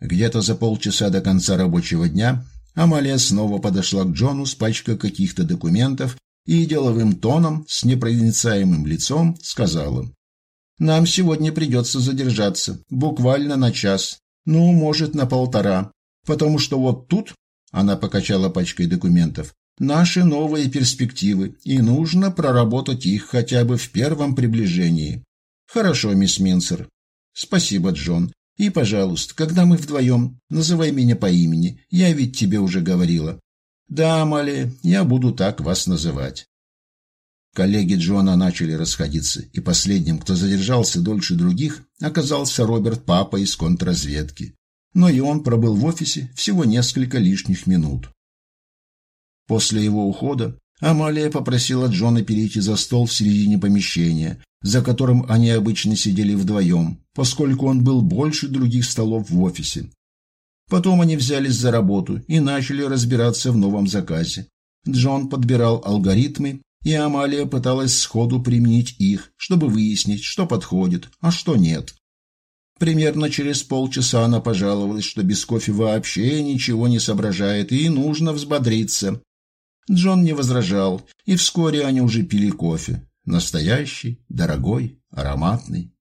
Где-то за полчаса до конца рабочего дня Амалия снова подошла к Джону с пачкой каких-то документов и деловым тоном, с непроницаемым лицом, сказала. «Нам сегодня придется задержаться, буквально на час, ну, может, на полтора, потому что вот тут, — она покачала пачкой документов, — наши новые перспективы, и нужно проработать их хотя бы в первом приближении. Хорошо, мисс Минсер. Спасибо, Джон. И, пожалуйста, когда мы вдвоем, называй меня по имени, я ведь тебе уже говорила. Да, Амалия, я буду так вас называть. Коллеги Джона начали расходиться, и последним, кто задержался дольше других, оказался Роберт Папа из контрразведки. Но и он пробыл в офисе всего несколько лишних минут. После его ухода Амалия попросила Джона перейти за стол в середине помещения, за которым они обычно сидели вдвоем, поскольку он был больше других столов в офисе. Потом они взялись за работу и начали разбираться в новом заказе. Джон подбирал алгоритмы, и Амалия пыталась сходу применить их, чтобы выяснить, что подходит, а что нет. Примерно через полчаса она пожаловалась, что без кофе вообще ничего не соображает и нужно взбодриться. Джон не возражал, и вскоре они уже пили кофе. Настоящий, дорогой, ароматный.